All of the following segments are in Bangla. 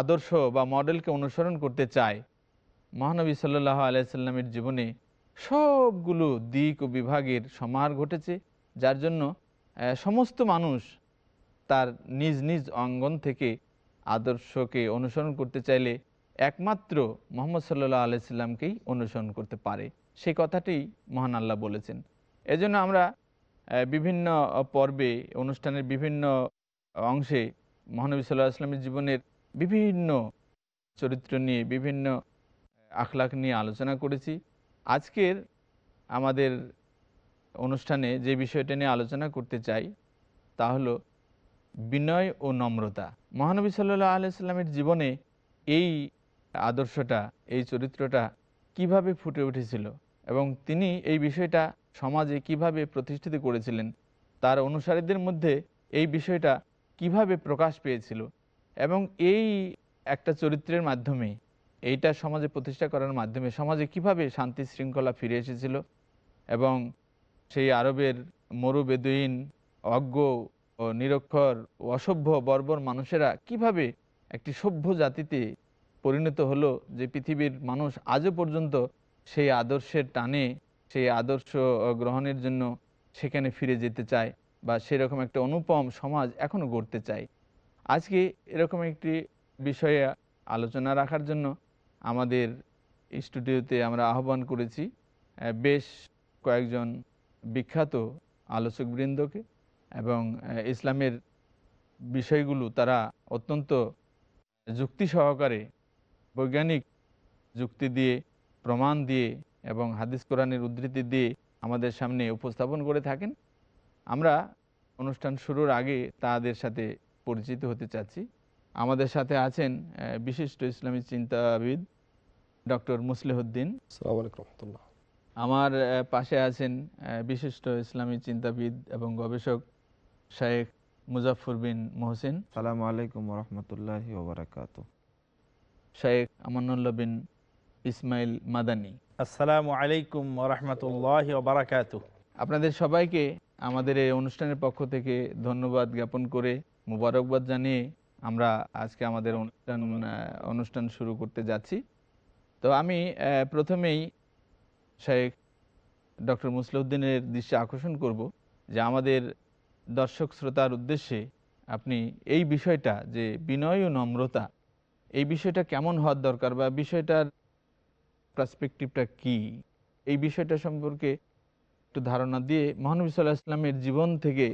আদর্শ বা মডেলকে অনুসরণ করতে চায়। মহানবী সাল্লাহ আলাইসাল্লামের জীবনে সবগুলো দিক ও বিভাগের সমাহার ঘটেছে, যার জন্য সমস্ত মানুষ তার নিজ নিজ অঙ্গন থেকে আদর্শকে অনুসরণ করতে চাইলে একমাত্র মোহাম্মদ সাল্লাহ আলাইসাল্লামকেই অনুসরণ করতে পারে। সেই কথাটি মহান আল্লাহ বলেছেন। এজন্য আমরা বিভিন্ন পর্বে, অনুষ্ঠানের বিভিন্ন অংশে মহানবী সাল্লাহ আসলামের জীবনের বিভিন্ন চরিত্র নিয়ে, বিভিন্ন আখলাখ নিয়ে আলোচনা করেছি। আজকের আমাদের অনুষ্ঠানে যে বিষয়টা নিয়ে আলোচনা করতে চাই, তা হলো বিনয় ও নম্রতা। মহানবী সাল্লাহ আলাইস্লামের জীবনে এই আদর্শটা, এই চরিত্রটা কীভাবে ফুটে উঠেছিল এবং তিনি এই বিষয়টা সমাজে কীভাবে প্রতিষ্ঠিত করেছিলেন, তার অনুসারীদের মধ্যে এই বিষয়টা কীভাবে প্রকাশ পেয়েছিল এবং এই একটা চরিত্রের মাধ্যমে, এইটা সমাজে প্রতিষ্ঠা করার মাধ্যমে সমাজে কীভাবে শান্তি শৃঙ্খলা ফিরে এসেছিল এবং সেই আরবের মরু বেদুইন, অজ্ঞ ও নিরক্ষর অসভ্য বর্বর মানুষেরা কীভাবে একটি সভ্য জাতিতে পরিণত হলো যে পৃথিবীর মানুষ আজও পর্যন্ত সেই আদর্শের টানে, সেই আদর্শ গ্রহণের জন্য সেখানে ফিরে যেতে চায় বা সেরকম একটা অনুপম সমাজ এখনও গড়তে চায়? আজকে এরকম একটি বিষয়ে আলোচনা রাখার জন্য আমাদের স্টুডিওতে আমরা আহ্বান করেছি বেশ কয়েকজন বিখ্যাত আলোচকবৃন্দকে এবং ইসলামের বিষয়গুলো তারা অত্যন্ত যুক্তি সহকারে, বৈজ্ঞানিক যুক্তি দিয়ে, প্রমাণ দিয়ে এবং হাদিস কোরআনের উদ্ধৃতি দিয়ে আমাদের সামনে উপস্থাপন করে থাকেন। আমরা অনুষ্ঠান শুরুর আগে তাদের সাথে পরিচিত হতে চাচ্ছি। আমাদের সাথে আছেন বিশিষ্ট ইসলামী চিন্তাবিদ ডক্টর মুসলিহদ্দিন। আসসালামু আলাইকুম রহমতুল্লাহ। আমার পাশে আছেন বিশিষ্ট ইসলামী চিন্তাবিদ এবং গবেষক শায়েখ মুজাফর বিন মোহসিন। সালামু আলাইকুম রহমতুল্লাহ ওবরাকাত শায়েখ আমানুল্লাহ বিন ইসমাইল মাদানী। আসসালামু আলাইকুম রহমতুল্লাহ বারাকাতু আপনাদের সবাইকে আমাদের এই অনুষ্ঠানের পক্ষ থেকে ধন্যবাদ জ্ঞাপন করে মুবারকবাদ জানিয়ে আমরা আজকে আমাদের অনুষ্ঠান অনুষ্ঠান শুরু করতে যাচ্ছি। তো আমি প্রথমেই শেখ ডক্টর মুসলিউদ্দিনের দৃশ্যে আকর্ষণ করব যে আমাদের দর্শক শ্রোতার উদ্দেশ্যে আপনি এই বিষয়টা যে বিনয় ও নম্রতা এই বিষয়টা কেমন হওয়ার দরকার বা বিষয়টার পার্সপেক্টিভটা কি? এই বিষয়টা সম্পর্কে একটু ধারণা দিয়ে মহানবী সাল্লাহ ইসলামের জীবন থেকে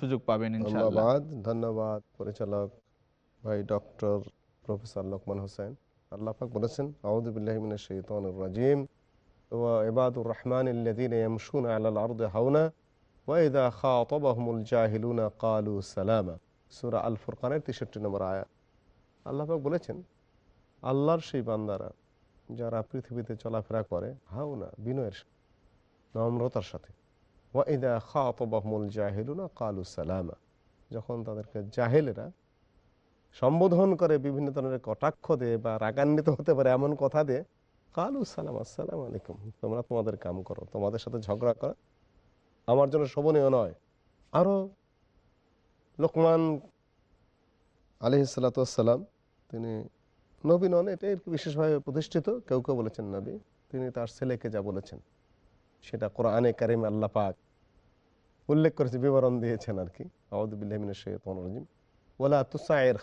সুযোগ পাবেন আম্মা ইনশাআল্লাহ। বাদ ধন্যবাদ পরিচালক ভাই ডক্টর প্রফেসর লোকমান হোসেন। আল্লাহ পাক বলেছেন আউযু বিল্লাহি মিনাশ শাইতানির রাজিম। রহমান ইয়ামশুনা আলাল আরদি হাওনা। ওয়া ইযা খাতাবাহুমুল জাহিলুনা ক্বালু সালামা। সূরা আল ফুরকানের 63 নম্বর আয়াত। আল্লাহ পাক বলেছেন আল্লাহর সেই বান্দারা যারা পৃথিবীতে চলাফেরা করে, হাওনা, বিনয়ের নম্রতার সাথে। ওয়াইদা খাতবাহমুল জাহিলুনা কালু সালামা। যখন তাদেরকে জাহেলেরা সম্বোধন করে বিভিন্ন ধরনের কটাক্ষ দিয়ে বা রাগান্বিত হতে পারে এমন কথা দিয়ে, কালু সালাম, আসসালাম আলাইকুম, তোমরা তোমাদের কাম করো, তোমাদের সাথে ঝগড়া করা, আমার জন্য শোভনীয় নয়। আরও লোকমান আলিহিসাল্লাতাম তিনি নবী নন, এটাই বিশেষভাবে প্রতিষ্ঠিত। কেউ কেউ বলেছেন নবী, তিনি তার ছেলেকে যা বলেছেন, সেটা কোরআনে কারিম আল্লাহ পাক উল্লেখ করেছে, বিবরণ দিয়েছেন আর কি। তুসায়ের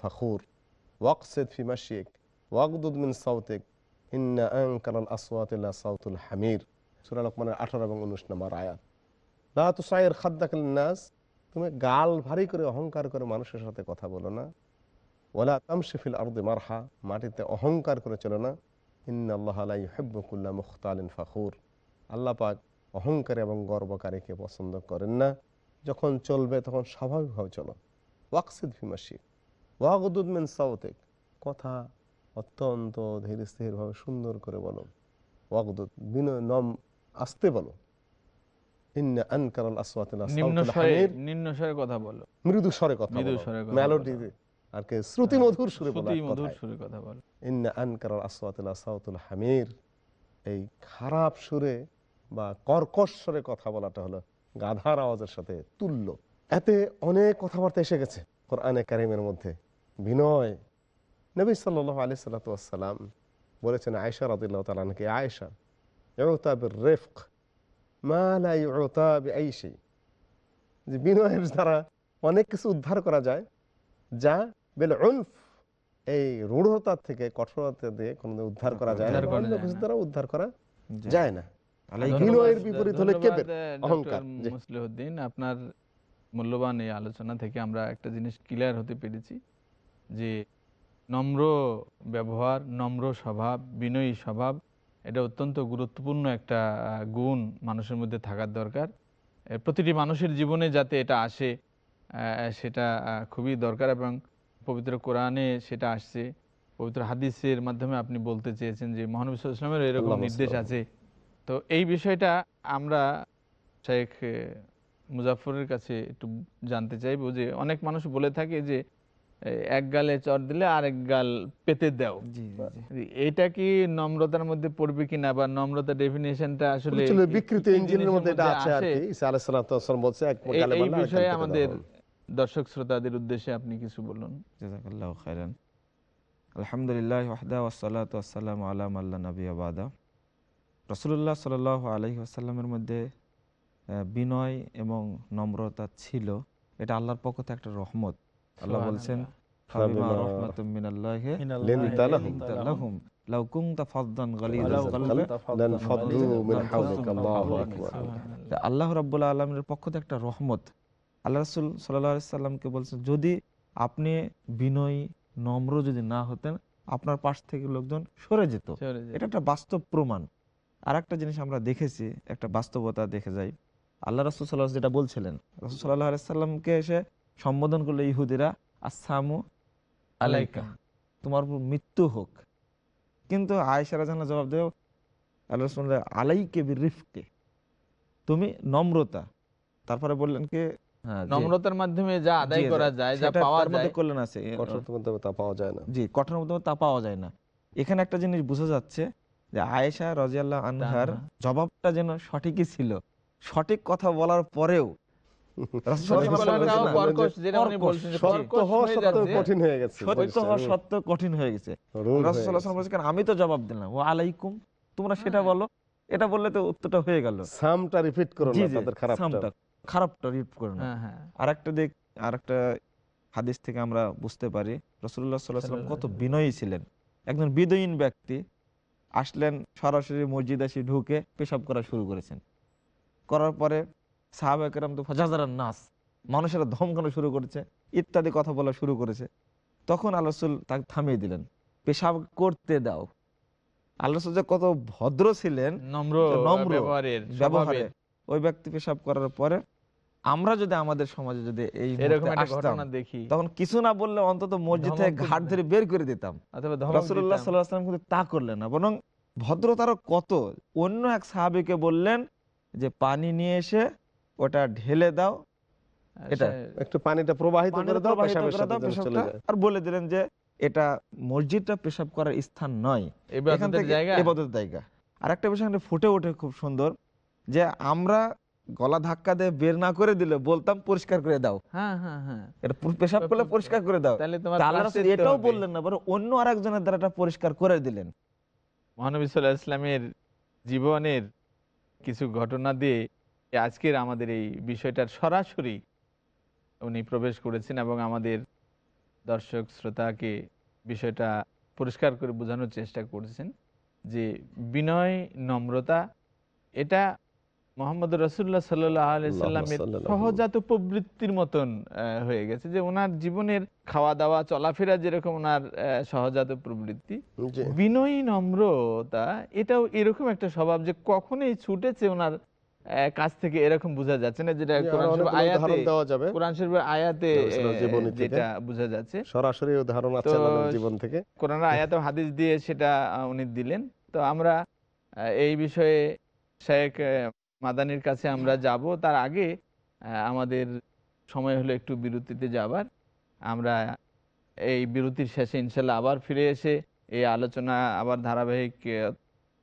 ফখুর। ওয়াকসিদ ফি মাশিক ওয়াকদুদ মিন সাউতিক আসওয়াতিল্লা সাউতুল 18 এবং 19 নম্বর আয়াত। লা তুসায়ের খাদ্দাকালিন নাস তুমি গাল ভারী করে অহংকার করে মানুষের সাথে কথা বলো না। ওলা তামশিফিল আরদে মারহা, মাটিতে অহংকার করে চলো না। ইন্না আল্লাহ হেব্বকুল্লা মুখতালিন ফাখুর। আল্লাহ পাক অহংকার এবং গর্বকারীকে পছন্দ করেন না। যখন চলবে তখন স্বাভাবিকভাবে চলো। ওয়াকসিদ ফিমাসি ওয়াগদুদ মিন সাউতেক কথা অত্যন্ত ধীর স্থিরভাবে সুন্দর করে বলো। ওয়াগদুদ বিনয় নম আসতে বলো। কথা বলো। মৃদু স্বরে কথা মৃদু বলো। স্বরে কথা মেলোডি আর কি শ্রুতি মধুর সুরে বলা শ্রুতি এক মধুর কথায়। সুরে কথা বলো। ইন্না আনকার আসওয়াতুল সাউতুল হামির। এই খারাপ সুরে বা কর্কশ স্বরে কথা বলাটা হলো গাধার আওয়াজের সাথে তুল্য। এতে অনেক কথাবার্তা এসে গেছে কোরআনে কারিমের মধ্যে। বিনয় নবী সাল্লাহ আলি সাল্লাতাম বলেছেন আয়সা রদুল্লাহ তালানকে আয়সা রেফক মা যে বিনয়ের দ্বারা অনেক কিছু উদ্ধার করা যায় যা বেল উনফ এই রূঢ়তার থেকে কঠোরতা দিয়ে কোনোদিন উদ্ধার করা যায় না। অন্য কিছু দ্বারা উদ্ধার করা যায় না। বিনয়ের বিপরীত হলে কেবের, অহংকার। ডক্টর আপনার মূল্যবান এই আলোচনা থেকে আমরা একটা জিনিস ক্লিয়ার হতে পেরেছি যে নম্র ব্যবহার নম্র স্বভাব বিনয়ী স্বভাব এটা অত্যন্ত গুরুত্বপূর্ণ একটা গুণ মানুষের মধ্যে থাকার দরকার। প্রতিটি মানুষের জীবনে যাতে এটা আসে সেটা খুবই দরকার এবং পবিত্র কোরআনে সেটা আসছে। পবিত্র হাদিসের মাধ্যমে আপনি বলতে চেয়েছেন যে মহানবী আলাইহি এরকম নির্দেশ আছে। তো এই বিষয়টা আমরা শেখ মুজাফরের কাছে একটু জানতে চাইব যে অনেক মানুষ বলে থাকে যে এক গালে চর দিলে আরেক গাল পেতে দাও। এটা কি নম্রতার মধ্যে পড়বে কিনা বা নম্রতা ডেফিনেশনটা আসলে বিকৃত ইঞ্জিনের মধ্যে এটা আছে আর কি। ঈসা আলাইহিস সালাম বলছে এক গালে এই বিষয়ে আমাদের দর্শক শ্রোতাদের উদ্দেশ্যে আপনি কিছু বলুন। জাজাকাল্লাহু খাইরান আলহামদুলিল্লাহ ওয়াহদা ওয়াসসালাতু ওয়াসসালামু আলা মাল্লা নবী বাদা। রসুল্লাহ সাল আলহি আসাল্লামের মধ্যে বিনয় এবং নম্রতা ছিল। এটা আল্লাহর পক্ষ থেকে একটা রহমত। আল্লাহ বলছেন মিন আল্লাহু আল্লাহু আকবার। তা আল্লাহ রাব্বুল আলমের পক্ষ থেকে একটা রহমত। আল্লাহ রসুল সাল্লাহ সাল্লামকে বলছেন যদি আপনি বিনয়ী নম্র যদি না হতেন আপনার পাশ থেকে লোকজন সরে যেত। এটা একটা বাস্তব প্রমাণ। আর একটা জিনিস আমরা দেখেছি একটা বাস্তবতা দেখে যাই। আল্লাহ রসুল সাল্লাহ যেটা বলছিলেন রসুল সাল্লাহ সাল্লামকে এসে সম্বোধন করল ইহুদিরা আসামু আলাইকা তোমার উপর মৃত্যু হোক। কিন্তু আয়সারা জানা জবাব দেও আল্লাহ আলাইকে রিফকে তুমি নম্রতা। তারপরে বললেন কি হ্যাঁ, নম্রতার মাধ্যমে যা আদায় করা যায় যা সেটা মধ্যে যায় আছে কঠোরতার মধ্যে তা পাওয়া যায় না। জি কঠোর মধ্যে তা পাওয়া যায় না। এখানে একটা জিনিস বোঝা যাচ্ছে যে আয়েশা রাজিয়াল্লাহ আনহার জবাবটা যেন সঠিকই ছিল। সঠিক কথা বলার পরেও আমি তো জবাব দিলাম। ও আলাইকুম। তোমরা সেটা বলো। এটা বললে তো উত্তরটা হয়ে গেল। সামটা রিপিট করো না তাদের খারাপটা। খারাপটা রিড করে না। হ্যাঁ হ্যাঁ। আরেকটা দিক আরেকটা হাদিস থেকে আমরা বুঝতে পারি সাল্লাম কত বিনয়ী ছিলেন। একজন বিদয়ীন ব্যক্তি আসলেন সরাসরি মসজিদ আসি ঢুকে পেশাব করা শুরু করেছেন। করার পরে সাহাবাকেরাম তো ফাজাজারান নাস মানুষেরা ধমকানো শুরু করেছে ইত্যাদি কথা বলা শুরু করেছে। তখন আল্লাহ রসুল তাকে থামিয়ে দিলেন পেশাব করতে দাও। আল্লাহ যে কত ভদ্র ছিলেন নম্র নম্র ব্যবহারে ওই ব্যক্তি পেশাব করার পরে আমরা যদি আমাদের সমাজে যদি এই দেখি। তখন কিছু না বললে অন্তত মসজিদ থেকে ঘাট ধরে বের করে দিতাম। ওয়াসাল্লাম কিন্তু তা করলেন না বরং ভদ্রতারও কত। অন্য এক সাহাবীকে বললেন যে পানি নিয়ে এসে ওটা ঢেলে দাও। এটা। একটু পানিটা প্রবাহিত করে আর বলে দিলেন যে এটা মসজিদটা পেশাব করার স্থান নয়। এখান থেকে জায়গা? জায়গা। আর একটা বিষয় ফুটে ওঠে খুব সুন্দর যে আমরা গলা ধাক্কা দিয়ে বের না করে দিলে বলতাম পরিষ্কার করে দাও। হ্যাঁ হ্যাঁ হ্যাঁ। এটা পেশাব করলে পরিষ্কার করে দাও। এটাও বললেন না বরং অন্য আরেকজনের দ্বারা পরিষ্কার করে দিলেন। মহানবী সাল্লাহ ইসলামের জীবনের কিছু ঘটনা দিয়ে আজকের আমাদের এই বিষয়টার সরাসরি উনি প্রবেশ করেছেন এবং আমাদের দর্শক শ্রোতাকে বিষয়টা পরিষ্কার করে বোঝানোর চেষ্টা করেছেন যে বিনয় নম্রতা এটা মোহাম্মদ রসুল্লাহ সাল্লাহ আলাইসাল্লামের সহজাত প্রবৃত্তির মতন হয়ে গেছে যে ওনার জীবনের খাওয়া দাওয়া চলাফেরা যেরকম ওনার সহজাত প্রবৃত্তি বিনয়ী নম্রতা এটাও এরকম একটা স্বভাব যে কখনোই ছুটেছে ওনার কাছ থেকে এরকম বোঝা যাচ্ছে না যেটা কোরআন শরীফ আয়াতে দেওয়া যাবে। কোরআন শরীফের আয়াতে। যেটা বোঝা যাচ্ছে। সরাসরি উদাহরণ আছে জীবন থেকে। কোরআন আয়াত ও হাদিস দিয়ে সেটা উনি দিলেন। তো আমরা এই বিষয়ে শেখ মাদানির কাছে আমরা যাব। তার আগে আমাদের সময় হলো একটু বিরতিতে যাবার। আমরা এই বিরতির শেষে ইনশাল্লাহ আবার ফিরে এসে এই আলোচনা আবার ধারাবাহিক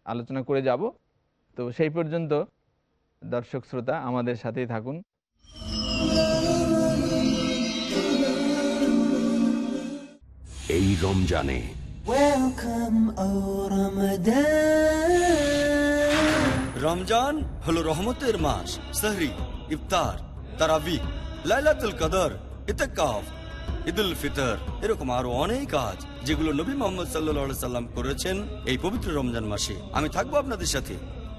আলোচনা করে যাব। তো সেই পর্যন্ত দর্শক শ্রোতা আমাদের সাথেই থাকুন। এই রমজানে. রমজান হলো রহমতের মাস সাহরি ইফতার তারাবি লাইলাতুল কদর ইতেকাফ ঈদুল ফিতর এরকম আরও অনেক কাজ যেগুলো নবী মোহাম্মদ সাল্লা সাল্লাম করেছেন এই পবিত্র রমজান মাসে। আমি থাকব আপনাদের সাথে।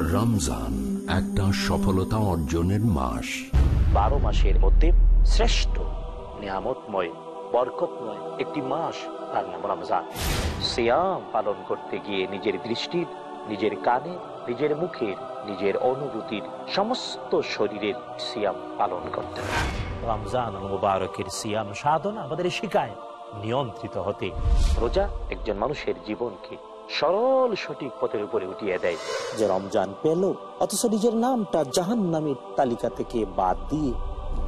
রমজান একটা সফলতা অর্জনের মাস। বারো মাসের মধ্যে শ্রেষ্ঠ নিয়ামতময় বরকতময় একটি মাস তার নাম রমজান। সিয়াম পালন করতে গিয়ে নিজের দৃষ্টির নিজের কানে নিজের মুখের নিজের অনুভূতির সমস্ত শরীরের সিয়াম পালন করতে। রমজান মুবারকের সিয়াম সাধনা আমাদের শিখায় নিয়ন্ত্রিত হতে। রোজা একজন মানুষের জীবনকে সরল সঠিক পথের উপরে উঠিয়ে দেয়। যে রমজান পেল অথচ নিজের নামটা জাহান নামের তালিকা থেকে বাদ দিয়ে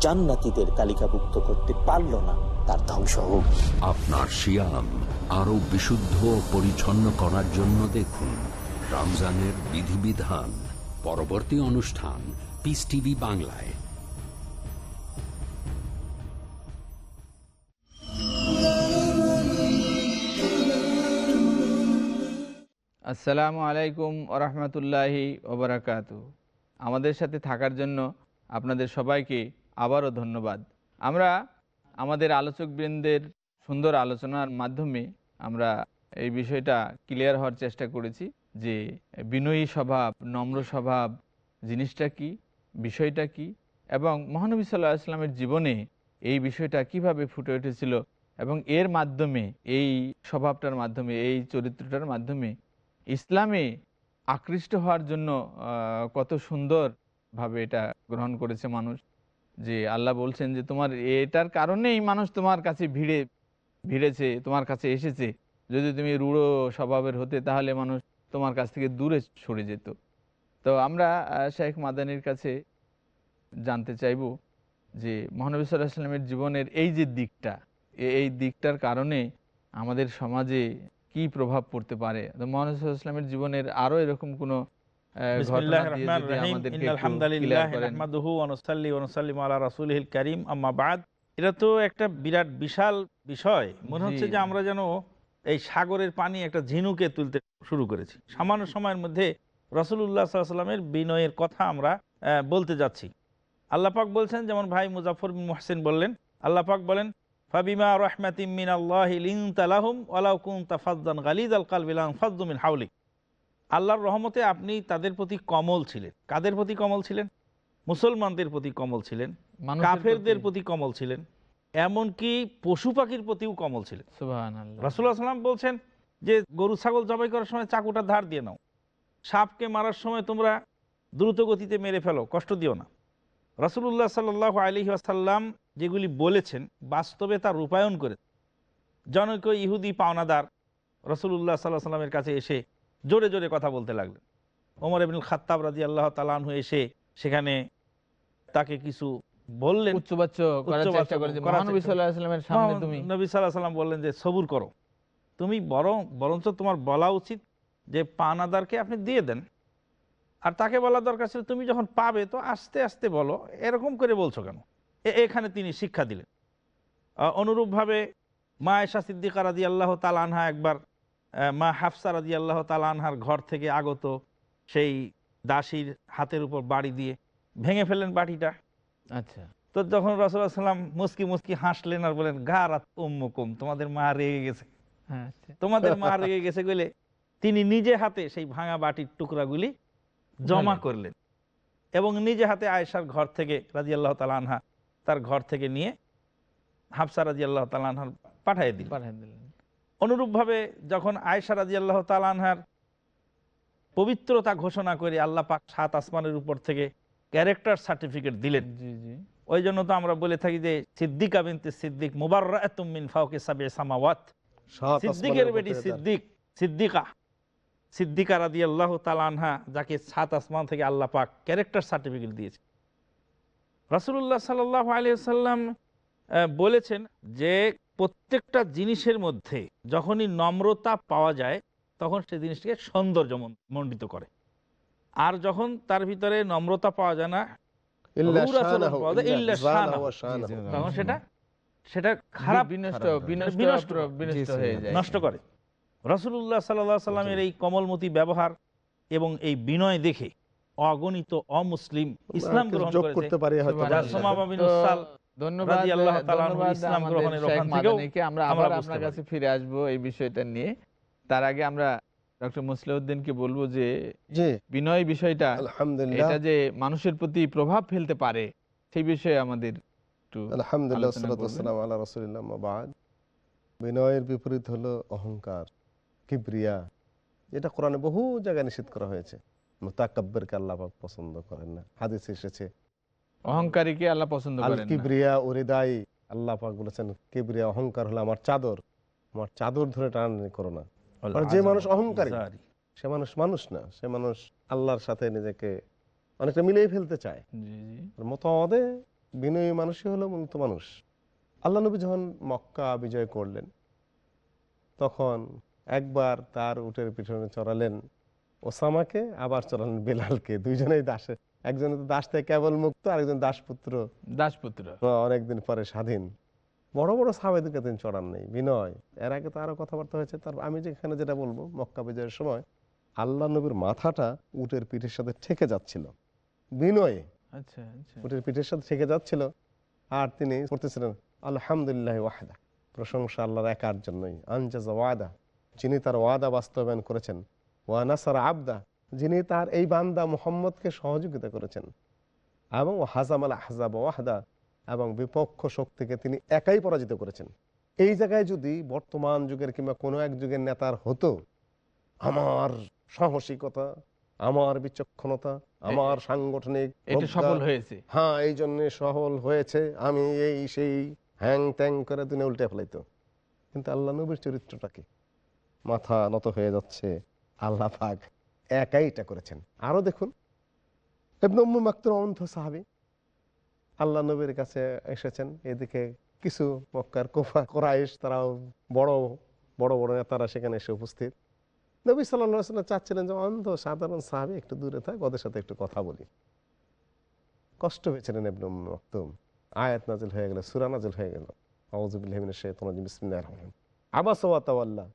জান্নাতীদের তালিকাভুক্ত করতে পারল না তার ধ্বংস হোক। আপনার শিয়াম আরও বিশুদ্ধ পরিচ্ছন্ন করার জন্য দেখুন রমজানের বিধিবিধান। পরবর্তী অনুষ্ঠান পিস টিভি বাংলায়। আসসালামু আলাইকুম ওরহমতুল্লাহি ওবরাকাতু। আমাদের সাথে থাকার জন্য আপনাদের সবাইকে আবারও ধন্যবাদ। আমরা আমাদের আলোচকবৃন্দের সুন্দর আলোচনার মাধ্যমে আমরা এই বিষয়টা ক্লিয়ার হওয়ার চেষ্টা করেছি যে বিনয়ী স্বভাব, নম্র স্বভাব, জিনিসটা কি, বিষয়টা কি, এবং মহানবী সাল্লাহ ইসলামের জীবনে এই বিষয়টা কীভাবে ফুটে উঠেছিল এবং এর মাধ্যমে, এই স্বভাবটার মাধ্যমে, এই চরিত্রটার মাধ্যমে ইসলামে আকৃষ্ট হওয়ার জন্য কত সুন্দরভাবে এটা গ্রহণ করেছে মানুষ। যে আল্লাহ বলছেন যে, তোমার এটার কারণেই মানুষ তোমার কাছে ভিড়ে, ভিড়েছে, তোমার কাছে এসেছে। যদি তুমি রূঢ় স্বভাবের হতে, তাহলে মানুষ তোমার কাছ থেকে দূরে সরে যেত। তো আমরা শেখ মাদানির কাছে জানতে চাইব যে, মহানবী সাল্লাহ সাল্লামের জীবনের এই যে দিকটা এই দিকটার কারণে আমাদের সমাজে কি প্রভাব পড়তে পারে? ওয়াসাল্লামের জীবনের আরও এরকম কোন এটা তো একটা বিরাট বিশাল বিষয়। মনে হচ্ছে যে আমরা যেন এই সাগরের পানি একটা ঝিনুকে তুলতে শুরু করেছি। সামান্য সময়ের মধ্যে রসুল্লাহ সাল্লামের বিনয়ের কথা আমরা বলতে যাচ্ছি। আল্লাহ পাক বলছেন যেমন ভাই মুজাফর মুহসিন বললেন আল্লাহ পাক বলেন ফাবিমা রহমাতিম মিন আল্লাহ লিনতা লাহুম ওয়ালাউ কুনতা ফাজ্জান গালিযাল কালবি লান ফাজ্জু আল্লাহর রহমতে আপনি তাদের প্রতি কমল ছিলেন। কাদের প্রতি কমল ছিলেন? মুসলমানদের প্রতি কমল ছিলেন। কাফেরদের প্রতি। কমল ছিলেন। এমনকি পশু পাখির প্রতিও কমল ছিলেন। রাসুল্লাহ সাল্লাম বলছেন যে গরু ছাগল জবাই করার সময় চাকুটা ধার দিয়ে নাও। সাপকে মারার সময় তোমরা দ্রুত গতিতে মেরে ফেলো কষ্ট দিও না। রাসুল্লাহ সাল্লাহ আলী আসাল্লাম যেগুলি বলেছেন বাস্তবে তা রূপায়ণ করে জনৈক ইহুদি পাওনাদার রসুল্লাহ সাল্লাহ সাল্লামের কাছে এসে জোরে জোরে কথা বলতে লাগলেন। ওমর ইবনুল খাত্তাব রাজি আল্লাহ তালানহু এসে সেখানে তাকে কিছু বললেন। নবী সাল্লাহ সাল্লাম বললেন যে সবুর করো। তুমি বরং বরঞ্চ তোমার বলা উচিত যে পানাদারকে আপনি দিয়ে দেন। আর তাকে বলা দরকার ছিল তুমি যখন পাবে তো আস্তে আস্তে বলো। এরকম করে বলছো কেন? এখানে তিনি শিক্ষা দিলেন। অনুরূপভাবে মা এশা সিদ্দিকা রাজি আল্লাহ তালানহা একবার আহ, মা হাফসা রাজি আল্লাহ তালানহার ঘর থেকে আগত সেই দাসীর হাতের উপর বাড়ি দিয়ে ভেঙে ফেললেন বাটিটা। আচ্ছা। তো যখন রসুল্লাহ সাল্লাম মুস্কি মুস্কি হাসলেন আর বলেন গা রাত উম্মুকুম তোমাদের মা রেগে গেছে। আচ্ছা। তোমাদের মা রেগে গেছে বলে তিনি নিজে হাতে সেই ভাঙা বাটির টুকরাগুলি জমা করলেন এবং নিজে হাতে আয়েশার ঘর থেকে রাজি আল্লাহ তালানহা তার ঘর থেকে নিয়ে হাফসা রাজি আল্লাহ তালানহার পাঠিয়ে দিল পাঠিয়ে দিলেন। অনুরূপভাবে যখন আয়েশা রাজি আল্লাহ তালানহার পবিত্রতা ঘোষণা করে আল্লাহ পাক সাত আসমানের উপর থেকে ক্যারেক্টার সার্টিফিকেট দিলেন। জি জি। ওই জন্য তো আমরা বলে থাকি যে সিদ্দিকা বিনতে সিদ্দিক মুবাররাতুম ফাওকে সাবে সামাওয়াত। সিদ্দিকের বেটি সিদ্দিক সিদ্দিকা সিদ্দিকা রাদি আল্লাহ আনহা যাকে সাত আসমান থেকে আল্লাহ পাক ক্যারেক্টার সার্টিফিকেট দিয়েছে। রাসুল্লাহ সাল্লাহ আলিয়াল্লাম বলেছেন যে প্রত্যেকটা জিনিসের মধ্যে যখনই নম্রতা পাওয়া যায় তখন সেই জিনিসটিকে সৌন্দর্য মণ্ডিত করে। আর যখন তার ভিতরে নম্রতা পাওয়া যায় না তখন সেটা সেটা খারাপ হয়ে নষ্ট করে। রসুল্লাহ সাল্লাহ সাল্লামের এই কমলমতি ব্যবহার এবং এই বিনয় দেখে অগণিত অমুসলিম ইসলাম গ্রহণ করতে পারি হয়তো সুবহানাল্লাহ। যার তাদের সোমামা সাথে। বিন তো উসাল ধন্যবাদ রাদিয়াল্লাহু তাআলা আনহু ধন্যবাদ ইসলাম গ্রহণের শেখ ওখান থেকেও মাদানীকে। আমরা আমরা আবার আপনার কাছে ফিরে আসব এই বিষয়টা নিয়ে। তার আগে আমরা ডক্টর মুসলিউদ্দিনকে বলব যে বিনয় বিষয়টা এটা যে মানুষের প্রতি প্রভাব ফেলতে পারে সেই বিষয়ে আমাদের আলহামদুলিল্লাহ বিনয়ের বিপরীত হলো অহংকার কিবরিয়া। এটা কোরআনে বহু জায়গায় নিষেধ করা হয়েছে। মুতাকাব্বিরকে আল্লাহ পছন্দ করেন না। হাদিস এসেছে। অহংকারীকে আল্লাহ পছন্দ করেন কিবরিয়া উরিদাই আল্লাহ পাক বলেছেন কিবরিয়া অহংকার হলো আমার চাদর। আমার চাদর ধরে টানাটানি করো না। যে মানুষ অহংকারী সে মানুষ মানুষ না। সে মানুষ আল্লাহর সাথে নিজেকে অনেকটা মিলিয়ে ফেলতে চায়। জি জি। বিনয়ী মানুষই হলো মূলত মানুষ। আল্লাহ নবী যখন মক্কা বিজয় করলেন তখন একবার তার উটের পিছনে চড়ালেন। ওসামাকে আবার চড়ালেন বেলালকে। দুইজনেই দাসে। একজন দাস থেকে কেবল মুক্ত আরেকজন দাসপুত্র। দাসপুত্র। অনেকদিন পরে স্বাধীন। বড় বড় সাবেদকে তিনি চড়ান নেই। বিনয় এর আগে তো আরও কথাবার্তা হয়েছে। তার আমি যেখানে যেটা বলব মক্কা বিজয়ের সময় আল্লাহ নবীর মাথাটা উটের পিঠের সাথে ঠেকে যাচ্ছিল। বিনয়ে আচ্ছা আচ্ছা। উটের পিঠের সাথে থেকে যাচ্ছিল। আর তিনি করতেছিলেন আলহামদুলিল্লাহ ওয়াহদা। প্রশংসা আল্লাহর একার জন্যই। আনজাজা ওয়াদা। যিনি তার ওয়াদা বাস্তবায়ন করেছেন ওয়ানাসার আবদা, যিনি তার এই বান্দা মোহাম্মদকে সহযোগিতা করেছেন। এবং ও হাজাম আল হাজাব ওয়াহদা এবং বিপক্ষ শক্তিকে তিনি একাই পরাজিত করেছেন। এই জায়গায় যদি বর্তমান যুগের কিংবা কোনো এক যুগের নেতার হতো, আমার সাহসিকতা, আমার বিচক্ষণতা, আমার সাংগঠনিক হয়েছে হ্যাঁ এই জন্য সফল হয়েছে আমি এই সেই হ্যাং ত্যাং করে দুনে উল্টে ফেলাইতো কিন্তু আল্লাহ নবীর চরিত্রটা কি মাথা নত হয়ে যাচ্ছে আল্লাহ পাক একাই এটা করেছেন। আরও দেখুন এবনম্মু মাকতুর অন্ধ সাহাবি, আল্লাহ নবীর কাছে এসেছেন। এদিকে কিছু মক্কার কোফা, কোরাইশ, তারাও বড় বড় বড় নেতারা সেখানে এসে উপস্থিত। নবী সাল্লাহ সাল্লাম চাচ্ছিলেন যে অন্ধ সাধারণ সাহাবি একটু দূরে থাক, ওদের সাথে একটু কথা বলি। কষ্ট হয়েছিলেন উম্মে মাকতুম। আয়াত নাজিল হয়ে গেল, সুরা নাজিল হয়ে গেল। আবাসা তাওয়াল্লা।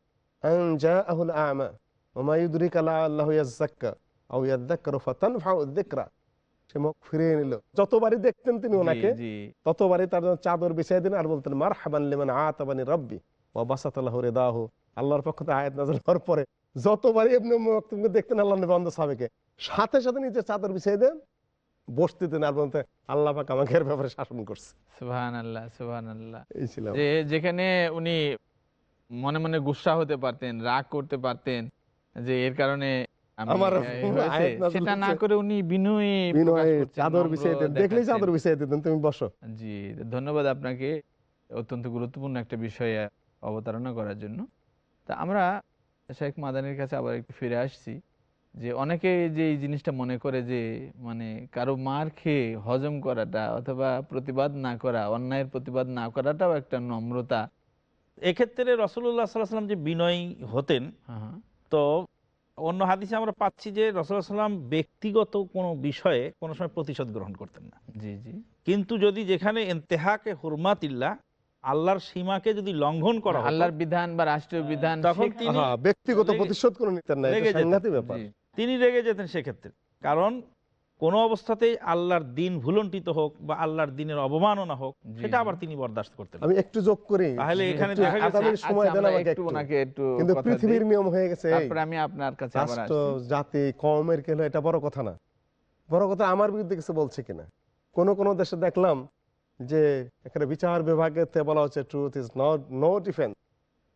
আ'মা। ওয়া মা ইউদরিকা লাআল্লাহু ইয়াযাক্কা আও ইয়াযাক্কারু ফাতানফাউ সে মুখ ফিরিয়ে নিল। যতবারই দেখতেন তিনি ওনাকে জি, জি ততবারই তার জন্য চাদর বিছাই দিন আর বলতেন মারহাবান লিমান আতাবানি রাব্বি ওয়া বাসাতাল্লাহু রিদাহু। আল্লাহর পক্ষ থেকে আয়াত নাযিল হওয়ার পরে যতবারই ইবনে উম্মে দেখতেন আল্লাহ নবী অন্ধ সাহাবীকে সাথে সাথে নিজে চাদর বিছাই দেন বসতে দেন আর বলতে আল্লাহ পাক আমাকে এর ব্যাপারে শাসন করছে। সুবহান আল্লাহ এই ছিল। যে যেখানে উনি মনে মনে গুসা হতে পারতেন রাগ করতে পারতেন যে এর কারণে আমি, আমার আহ, হয়েছে, আয়াত নাযিল সেটা না করে উনি বিনয়ে চাদর বিছিয়ে দেন। দেখলেই চাদর বিছিয়ে দিতেন তুমি বসো। জি ধন্যবাদ আপনাকে অত্যন্ত গুরুত্বপূর্ণ একটা বিষয়ে অবতারণা করার জন্য। তা আমরা শেখ মাদানির কাছে আবার একটু ফিরে আসছি যে অনেকে যে এই জিনিসটা মনে করে যে মানে কারও মার খেয়ে হজম করাটা অথবা প্রতিবাদ না করা অন্যায়ের প্রতিবাদ না করাটাও একটা নম্রতা। এক্ষেত্রে রসুল্লাহ সাল্লাম যে বিনয়ী হতেন হ্যাঁ, হ্যাঁ। তো অন্য হাদিসে আমরা পাচ্ছি যে রসুল্লাহ সাল্লাম ব্যক্তিগত কোনো বিষয়ে কোনো সময় প্রতিশোধ গ্রহণ করতেন না। জি জি। কিন্তু যদি যেখানে এন্তেহাকে হুরমাতিল্লা আল্লাহর সীমাকে যদি লঙ্ঘন করা আল্লাহর বিধান বা রাষ্ট্রীয় বিধান তখন তিনি হ্যাঁ, ব্যক্তিগত প্রতিশোধ করে নিতেন না তিনি রেগে যেতেন সেক্ষেত্রে। কারণ কোনো অবস্থাতেই আল্লাহর দিন ভুলন্টিত হোক বা আল্লাহর দিনের অবমাননা হোক সেটা আবার তিনি বরদাস্ত করতেন আমি একটু যোগ করি। তাহলে এখানে দেখা গেছে আধা সময় আচ্ছা, দেন একটু ওনাকে একটু কিন্তু পৃথিবীর নিয়ম হয়ে গেছে। তারপরে আমি আপনার কাছে আবার রাষ্ট্র আসছি। জাতি কমের কেন এটা বড় কথা না। বড় কথা আমার বিরুদ্ধে কিছু বলছে কিনা? কোন কোন দেশে দেখলাম যে এখানে বিচার বিভাগের থেকে বলা হচ্ছে truth is not no defence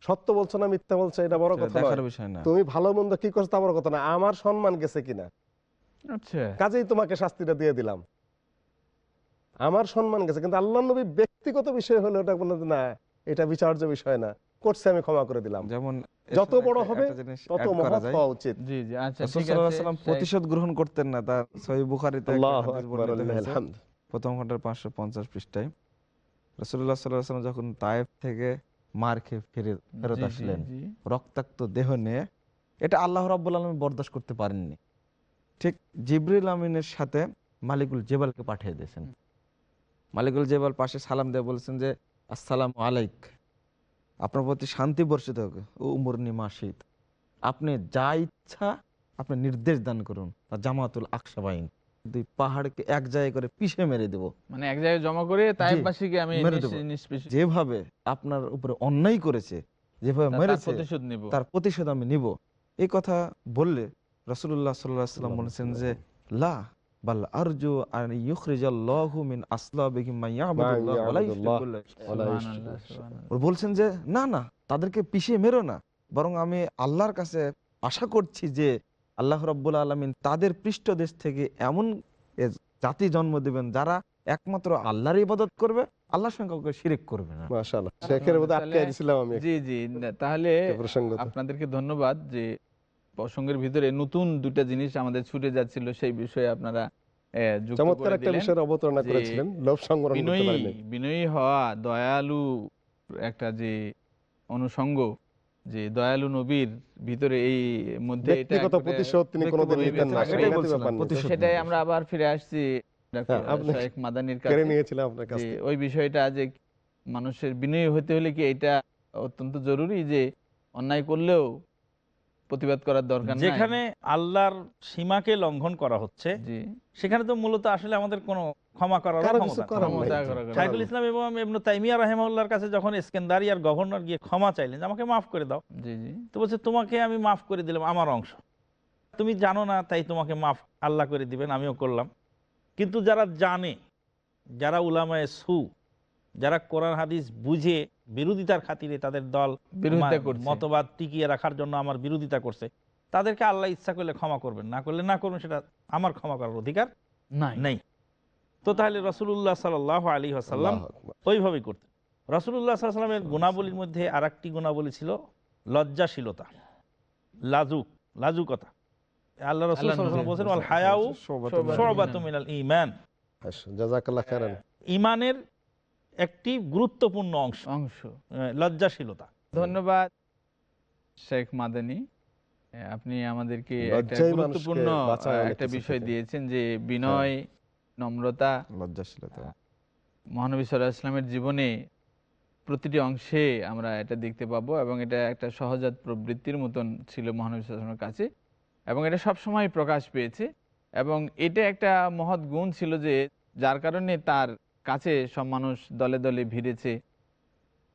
সত্য বলছো না মিথ্যা বলছো এটা বড় কথা। বিষয় না। তুমি ভালো মন্দ কি করছ তা বড় কথা না। আমার সম্মান গেছে কিনা? আচ্ছা। কাজেই তোমাকে শাস্তিটা দিয়ে দিলাম। আমার সম্মান গেছে কিন্তু আল্লাহ নবী ব্যক্তিগত বিষয় হলে ওটা কোনো না এটা বিচার্য বিষয় না। করছে আমি ক্ষমা করে দিলাম। যেমন যত বড় হবে তত মহৎ হওয়া উচিত। জি জি আচ্ছা রাসূল ঠিক আছে। আলাইহি প্রতিশোধ গ্রহণ করতেন না তার সহি বুখারিতে একটা আল্লাহু আকবার। প্রথম ঘণ্টার পাঁচশো পঞ্চাশ পৃষ্ঠায়। রসুল্লাহ সাল্লাহ সাল্লাম যখন তায়েফ থেকে মার খেয়ে ফিরে ফেরত আসলেন রক্তাক্ত দেহ নিয়ে এটা আল্লাহ রাব্বুল আলমী বরদাস্ত করতে পারেননি। ঠিক জিবরিল আমিনের সাথে মালিকুল জেবালকে পাঠিয়ে দিয়েছেন। মালিকুল জেবাল পাশে সালাম দিয়ে বলছেন যে আসসালাম আলাইক। আপনার প্রতি শান্তি বর্ষিত হোক। ও উমর নিমাসিদ আপনি যা ইচ্ছা আপনি নির্দেশ দান করুন। জামাতুল আকসা বাহিন দুই পাহাড়কে এক জায়গায় করে পিষে মেরে দেব। মানে এক জায়গায় জমা করে তাইবাসীকে আমি যেভাবে আপনার উপরে অন্যায় করেছে যেভাবে মেরেছে প্রতিশোধ নিব। তার প্রতিশোধ আমি নিব। এই কথা বললে রসুল্লাহ সাল্লাহ সাল্লাম বলেছেন যে লা বাল আরজু আন ইউখরিজাল্লাহু মিন আসলাবিহিম বলছেন যে না না তাদেরকে পিছিয়ে মেরো না। বরং আমি আল্লাহর কাছে আশা করছি যে আল্লাহ রব্বুল আলমিন তাদের পৃষ্ঠদেশ থেকে এমন জাতি জন্ম দেবেন যারা একমাত্র আল্লাহর ইবাদত করবে আল্লাহর সঙ্গে কাউকে শিরিক করবে না। মাশাআল্লাহ। শেখের মধ্যে আটকে আমি। জি জি তাহলে আপনাদেরকে ধন্যবাদ যে প্রসঙ্গের ভিতরে নতুন দুটা জিনিস আমাদের ছুটে যাচ্ছিল সেই বিষয়ে আপনারা আহ, যুক্ত চমৎকার করে একটা দিলেন। বিষয়ের অবতারণা যে করেছিলেন লোভ সংগ্রহ বিনয়ী হওয়া দয়ালু একটা যে অনুষঙ্গ যে দয়ালু নবীর ভিতরে এই মধ্যে ব্যক্তিগত প্রতিশোধ তিনি কোনোদিন নিতেন না। এটাই সেটা নেতিবাচক বলছিলাম, ব্যাপার নেই। তো প্রতিশোধ সেটাই আমরা আবার ফিরে আসছি হ্যাঁ, আপনি শাহেখ মাদানির কাছে। নিয়েছিলাম আপনার কাছ যে ওই বিষয়টা যে মানুষের বিনয়ী হতে হলে কি এটা অত্যন্ত জরুরি যে অন্যায় করলেও প্রতিবাদ করার দরকার যেখানে আল্লাহর সীমাকে লঙ্ঘন করা হচ্ছে সেখানে তো মূলত আসলে আমাদের কোনো ক্ষমা করার। শাইখুল ইসলাম এবং ইবনু তাইমিয়া রাহেমাউল্লাহর কাছে যখন স্কেন্দারিয়ার গভর্নর গিয়ে ক্ষমা চাইলেন আমাকে মাফ করে দাও। জি জি। তো বলছে তোমাকে আমি মাফ করে দিলাম আমার অংশ। তুমি জানো না তাই তোমাকে মাফ আল্লাহ করে দিবেন আমিও করলাম। কিন্তু যারা জানে যারা উলামায়ে সু যারা কোরআন হাদিস বুঝে বিরোধিতার খাতিরে তাদের দল বিরোধিতা মা- করছে। মতবাদ টিকিয়ে রাখার জন্য আমার বিরোধিতা করছে তাদেরকে আল্লাহ ইচ্ছা করলে ক্ষমা করবেন না করলে না করবেন সেটা আমার ক্ষমা করার অধিকার নাই। নেই। তো তাহলে রসুল্লাহ সাল আলী আসাল্লাম ওইভাবেই করতেন। রসুল্লাহ সাল্লামের গুণাবলীর মধ্যে আর একটি গুণাবলী ছিল লজ্জাশীলতা লাজুক লাজুকতা। আল্লাহ রসুল বলছেন, "ওয়াল হায়াউ শু'বাতুম মিনাল ঈমান। আচ্ছা, জাযাকাল্লাহ খাইরান। ইমানের একটি গুরুত্বপূর্ণ অংশ অংশ। লজ্জাশীলতা। ধন্যবাদ শেখ মাদানি। আপনি আমাদেরকে একটা গুরুত্বপূর্ণ একটা বিষয় দিয়েছেন যে বিনয় নম্রতা লজ্জাশীলতা। মহানবী সাল্লাহ ইসলামের জীবনে প্রতিটি অংশে আমরা এটা দেখতে পাবো এবং এটা একটা সহজাত প্রবৃত্তির মতন ছিল মহানবী সাল্লামের কাছে এবং এটা সব সময় প্রকাশ পেয়েছে এবং এটা একটা মহৎ গুণ ছিল যে যার কারণে তার কাছে সব মানুষ দলে দলে ভিড়েছে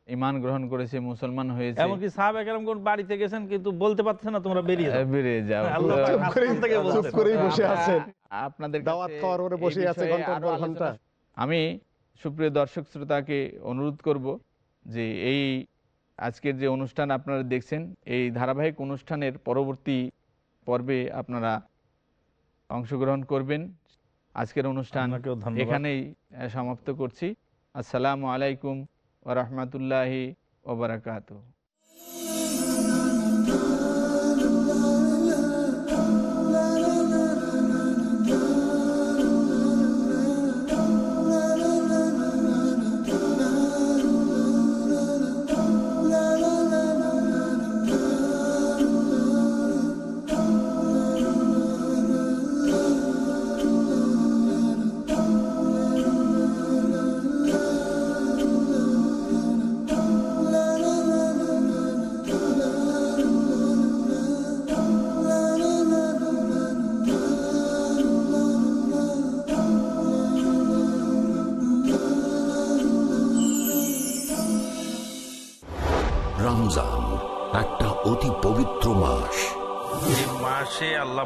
ইমান গ্রহণ করেছে মুসলমান হয়েছে এমনকি সাহাব একরম কোন বাড়িতে গেছেন কিন্তু বলতে পারছেন না তোমরা বেরিয়ে যাও বেরিয়ে যাও আল্লাহ তো- পাক চুপ করেই- আসমান থেকে চুপ বলতেন। করেই বসে আছেন। আপনাদের দাওয়াত খাওয়ার পরে বসে আছে ঘণ্টার পর ঘণ্টা। আমি সুপ্রিয় দর্শক শ্রোতাকে অনুরোধ করব যে এই আজকের যে অনুষ্ঠান আপনারা দেখছেন এই ধারাবাহিক অনুষ্ঠানের পরবর্তী পর্বে আপনারা অংশগ্রহণ করবেন আজকের অনুষ্ঠান আপনাকেও এখানেই সমাপ্ত করছি। আসসালামু আলাইকুম ওরহমতুল্লাহি ওবরাকাত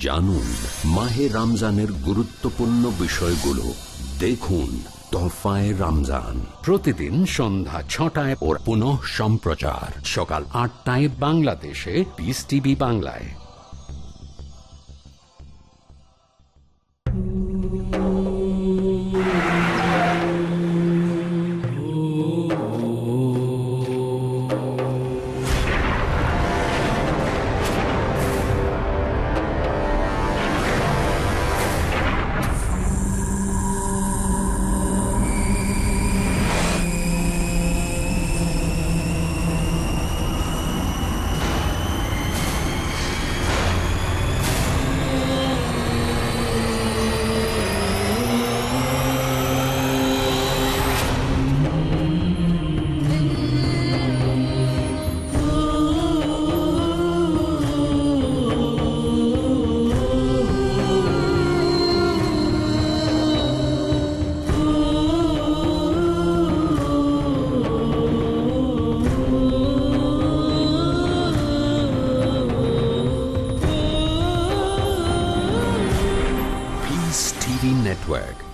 জানুন মাহে রমজানের গুরুত্বপূর্ণ বিষয়গুলো। দেখুন তোহফায় রমজান। প্রতিদিন সন্ধ্যা ছটায় ওর পুনঃ সম্প্রচার সকাল আটটায় বাংলাদেশে পিস টিভি বাংলায়।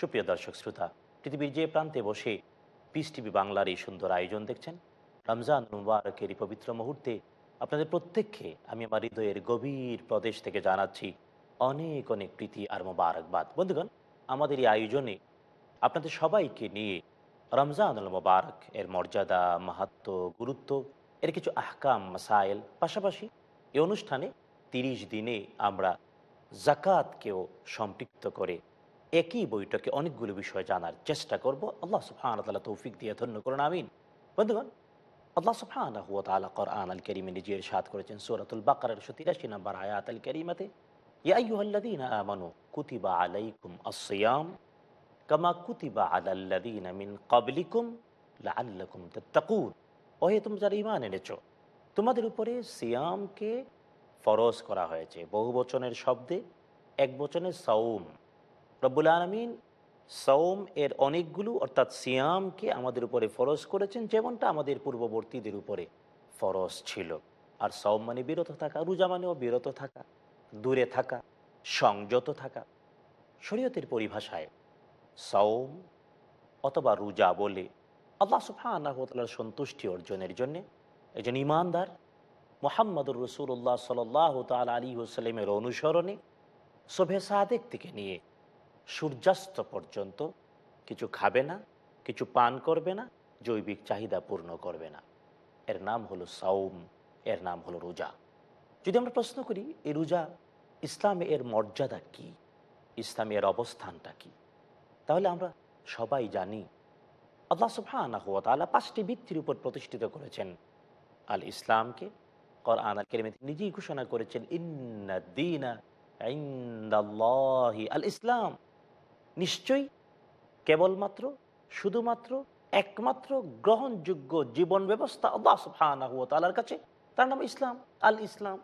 সুপ্রিয় দর্শক শ্রোতা, পৃথিবীর যে প্রান্তে বসে পিস টিভি বাংলার এই সুন্দর আয়োজন দেখছেন, রমজান মুবারকের এই পবিত্র মুহূর্তে আপনাদের প্রত্যেককে আমি আমার হৃদয়ের গভীর প্রদেশ থেকে জানাচ্ছি অনেক অনেক প্রীতি আর মোবারকবাদ। বন্ধুগণ, আমাদের এই আয়োজনে আপনাদের সবাইকে নিয়ে রমজানুল মোবারক এর মর্যাদা, মাহাত্ম, গুরুত্ব, এর কিছু আহকাম, মাসাইল, পাশাপাশি এই অনুষ্ঠানে তিরিশ দিনে আমরা জাকাতকেও সম্পৃক্ত করে একই বইটাকে অনেকগুলো বিষয় জানার চেষ্টা করব। আল্লাহ তালা তৌফিক দিয়ে ধন্য করুন, আমিন। বন্ধুগণ, আল্লাহ সুফান কোরআন আল করিমে নিজে ইরশাদ করেছেন সূরাতুল বাকারার একশো নম্বর আয়াত আল করিমাতে আলাইকুম মিন তোমাদের উপরে সিয়ামকে ফরজ করা হয়েছে বহু বচনের শব্দে, এক বচনের সাউম। রব্বুল আলমিন সৌম এর অনেকগুলো, অর্থাৎ সিয়ামকে আমাদের উপরে ফরজ করেছেন, যেমনটা আমাদের পূর্ববর্তীদের উপরে ফরজ ছিল। আর সৌম মানে বিরত থাকা, রোজা মানেও বিরত থাকা, দূরে থাকা, সংযত থাকা। শরীয়তের পরিভাষায় সৌম অথবা রোজা বলে আল্লাহ সুফানার সন্তুষ্টি অর্জনের জন্যে একজন ইমানদার মোহাম্মদুর রসুল্লাহ সাল তাল আলী হুসালামের অনুসরণে শোভে সাদেক থেকে নিয়ে সূর্যাস্ত পর্যন্ত কিছু খাবে না, কিছু পান করবে না, জৈবিক চাহিদা পূর্ণ করবে না। এর নাম হলো সাউম এর নাম হলো রোজা। যদি আমরা প্রশ্ন করি, এই রোজা ইসলামে এর মর্যাদা কি? ইসলামে এর অবস্থানটা কি? তাহলে আমরা সবাই জানি, আল্লাহ সুফানা হুয়া তালা পাঁচটি ভিত্তির উপর প্রতিষ্ঠিত করেছেন। আল ইসলামকে কর নিজেই ঘোষণা করেছেন ইন্দিনা আল ইসলাম। নিশ্চয়ই কেবলমাত্র, শুধুমাত্র, একমাত্র গ্রহণযোগ্য জীবন ব্যবস্থা আল্লাহ সুবহানাহু হুয়া তালার কাছে। তার নাম ইসলাম আল ইসলাম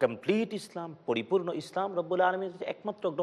কমপ্লিট ইসলাম, পরিপূর্ণ ইসলাম রব্বুল আলমীর একমাত্র